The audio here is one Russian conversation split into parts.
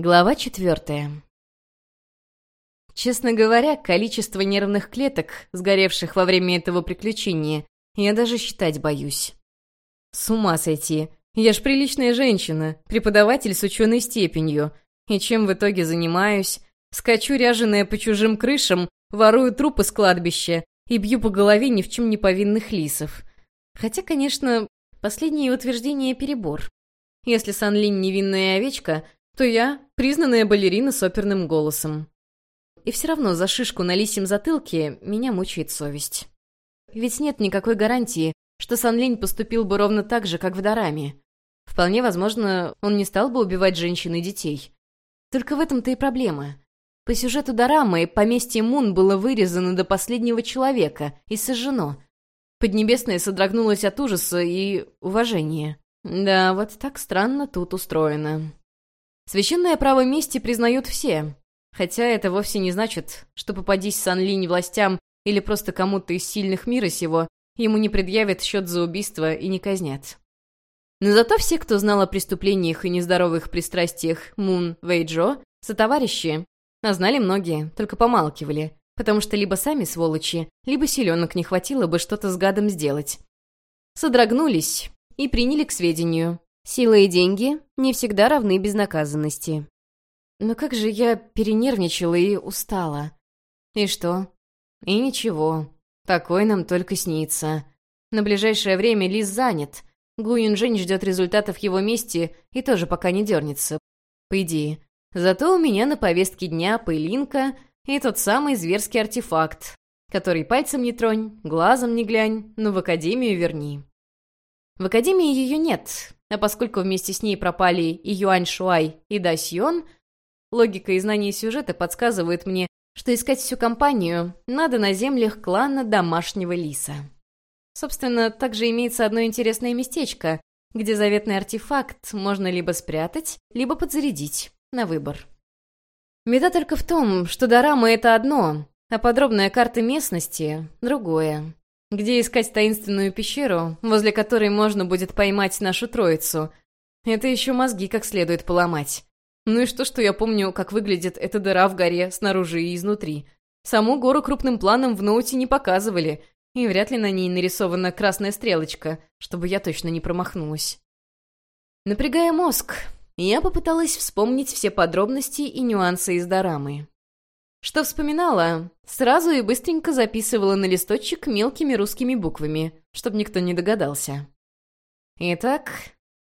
Глава четвертая. Честно говоря, количество нервных клеток, сгоревших во время этого приключения, я даже считать боюсь. С ума сойти. Я ж приличная женщина, преподаватель с ученой степенью. И чем в итоге занимаюсь? Скачу ряженая по чужим крышам, ворую трупы с кладбища и бью по голове ни в чем не повинных лисов. Хотя, конечно, последнее утверждение перебор. Если Санлин невинная овечка — то я признанная балерина с оперным голосом. И все равно за шишку на лисьем затылке меня мучает совесть. Ведь нет никакой гарантии, что Санлинь поступил бы ровно так же, как в Дараме. Вполне возможно, он не стал бы убивать женщин и детей. Только в этом-то и проблема. По сюжету Дорамы поместье Мун было вырезано до последнего человека и сожжено. Поднебесное содрогнулось от ужаса и уважения. Да, вот так странно тут устроено. Священное право мести признают все, хотя это вовсе не значит, что попадись Сан Линь властям или просто кому-то из сильных мира сего, ему не предъявят счет за убийство и не казнят. Но зато все, кто знал о преступлениях и нездоровых пристрастиях Мун Вэйджо, сотоварищи, а знали многие, только помалкивали, потому что либо сами сволочи, либо силенок не хватило бы что-то с гадом сделать. Содрогнулись и приняли к сведению, Сила и деньги не всегда равны безнаказанности. Но как же я перенервничала и устала. И что? И ничего. Такой нам только снится. На ближайшее время Лис занят. Гу Юнжэнь ждет результатов его мести и тоже пока не дернется. По идее. Зато у меня на повестке дня пылинка и тот самый зверский артефакт, который пальцем не тронь, глазом не глянь, но в академию верни. В академии ее нет, а поскольку вместе с ней пропали и Юань Шуай, и Да Сьон, логика и знание сюжета подсказывают мне, что искать всю компанию надо на землях клана Домашнего Лиса. Собственно, также имеется одно интересное местечко, где заветный артефакт можно либо спрятать, либо подзарядить, на выбор. Беда только в том, что Дорама — это одно, а подробная карта местности — другое. Где искать таинственную пещеру, возле которой можно будет поймать нашу троицу? Это еще мозги как следует поломать. Ну и что, что я помню, как выглядит эта дыра в горе снаружи и изнутри. Саму гору крупным планом в ноуте не показывали, и вряд ли на ней нарисована красная стрелочка, чтобы я точно не промахнулась. Напрягая мозг, я попыталась вспомнить все подробности и нюансы из дорамы. Что вспоминала, сразу и быстренько записывала на листочек мелкими русскими буквами, чтобы никто не догадался. Итак,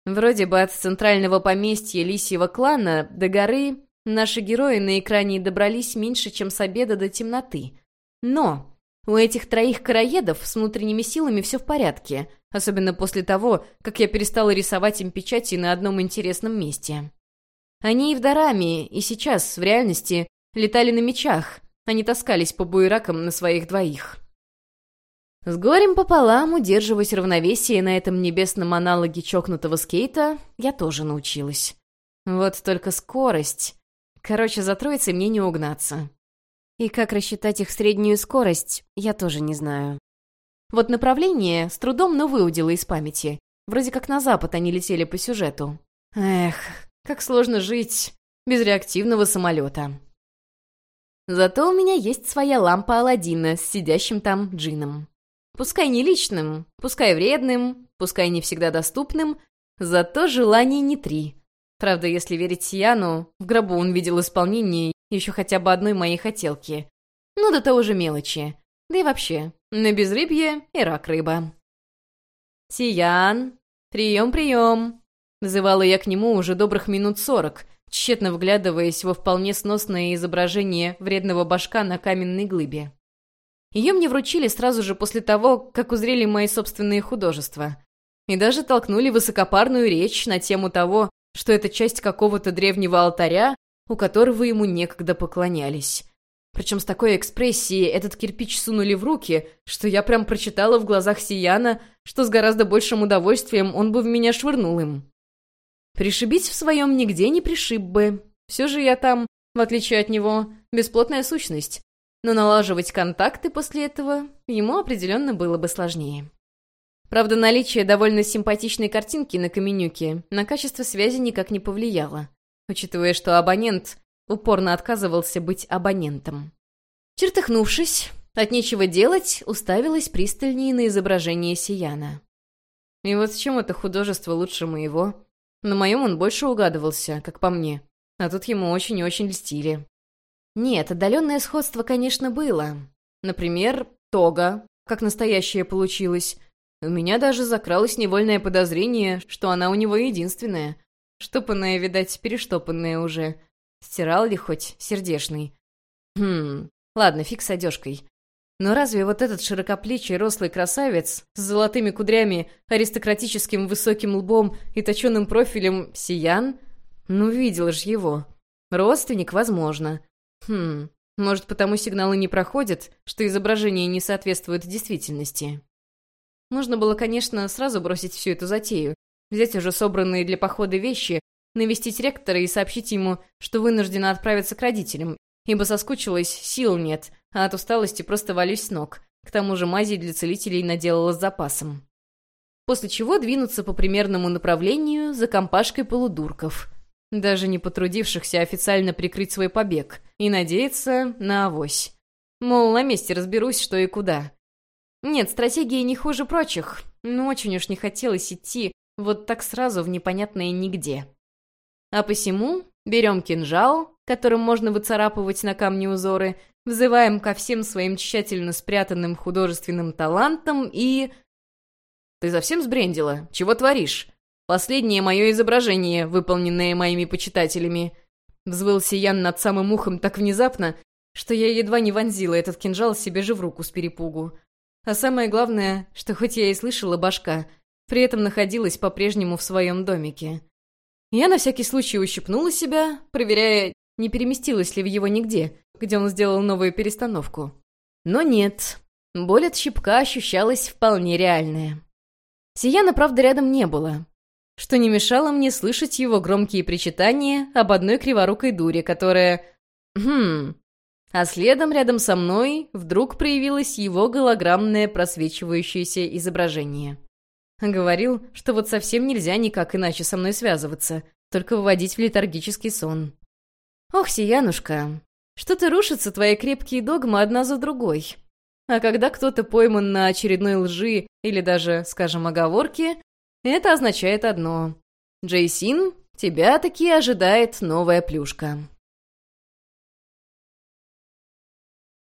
вроде бы от центрального поместья лисьего клана до горы наши герои на экране добрались меньше, чем с обеда до темноты. Но у этих троих короедов с внутренними силами все в порядке, особенно после того, как я перестала рисовать им печати на одном интересном месте. Они и в Дараме, и сейчас, в реальности, летали на мечах, не таскались по буеракам на своих двоих. С горем пополам удерживать равновесие на этом небесном аналоге чокнутого скейта я тоже научилась. Вот только скорость. Короче, за троицей мне не угнаться. И как рассчитать их среднюю скорость, я тоже не знаю. Вот направление с трудом, но выудила из памяти. Вроде как на запад они летели по сюжету. Эх, как сложно жить без реактивного самолета. Зато у меня есть своя лампа Аладдина с сидящим там джином. Пускай не личным, пускай вредным, пускай не всегда доступным, зато желаний не три. Правда, если верить Сияну, в гробу он видел исполнение еще хотя бы одной моей хотелки. Ну, до того же мелочи. Да и вообще, на безрыбье и рак рыба. «Сиян! Прием-прием!» Называла я к нему уже добрых минут сорок, тщетно вглядываясь во вполне сносное изображение вредного башка на каменной глыбе. Ее мне вручили сразу же после того, как узрели мои собственные художества. И даже толкнули высокопарную речь на тему того, что это часть какого-то древнего алтаря, у которого ему некогда поклонялись. Причем с такой экспрессией этот кирпич сунули в руки, что я прям прочитала в глазах Сияна, что с гораздо большим удовольствием он бы в меня швырнул им. Пришибить в своем нигде не пришиб бы. Все же я там, в отличие от него, бесплотная сущность. Но налаживать контакты после этого ему определенно было бы сложнее. Правда, наличие довольно симпатичной картинки на Каменюке на качество связи никак не повлияло. учитывая, что абонент упорно отказывался быть абонентом. Чертыхнувшись, от нечего делать, уставилась пристальнее на изображение Сияна. И вот с чем это художество лучше моего? На моем он больше угадывался, как по мне. А тут ему очень и очень льстили. Нет, отдаленное сходство, конечно, было. Например, тога, как настоящая получилась. У меня даже закралось невольное подозрение, что она у него единственная. Штопанная, видать, перештопанная уже. Стирал ли хоть сердешный? Хм, ладно, фиг с одежкой. Но разве вот этот широкоплечий рослый красавец с золотыми кудрями, аристократическим высоким лбом и точеным профилем Сиян? Ну, видел ж его. Родственник, возможно. Хм, может, потому сигналы не проходят, что изображение не соответствует действительности. Можно было, конечно, сразу бросить всю эту затею, взять уже собранные для похода вещи, навестить ректора и сообщить ему, что вынуждена отправиться к родителям, ибо соскучилась, сил нет, а от усталости просто валюсь с ног. К тому же мази для целителей наделала с запасом. После чего двинуться по примерному направлению за компашкой полудурков, даже не потрудившихся официально прикрыть свой побег, и надеяться на авось. Мол, на месте разберусь, что и куда. Нет, стратегия не хуже прочих, но очень уж не хотелось идти вот так сразу в непонятное нигде. А посему берем кинжал, которым можно выцарапывать на камне узоры, взываем ко всем своим тщательно спрятанным художественным талантам и... «Ты совсем сбрендила? Чего творишь? Последнее мое изображение, выполненное моими почитателями». Взвыл Сиян над самым ухом так внезапно, что я едва не вонзила этот кинжал себе же в руку с перепугу. А самое главное, что хоть я и слышала башка, при этом находилась по-прежнему в своем домике. Я на всякий случай ущипнула себя, проверяя, не переместилась ли в его нигде, где он сделал новую перестановку. Но нет, боль от щипка ощущалась вполне реальная. Сияна, правда, рядом не было, что не мешало мне слышать его громкие причитания об одной криворукой дуре, которая... Хм... А следом рядом со мной вдруг проявилось его голограммное просвечивающееся изображение. Говорил, что вот совсем нельзя никак иначе со мной связываться, только выводить в летаргический сон. «Ох, Сиянушка, что-то рушатся твои крепкие догмы одна за другой. А когда кто-то пойман на очередной лжи или даже, скажем, оговорке, это означает одно. Джейсин, тебя таки ожидает новая плюшка».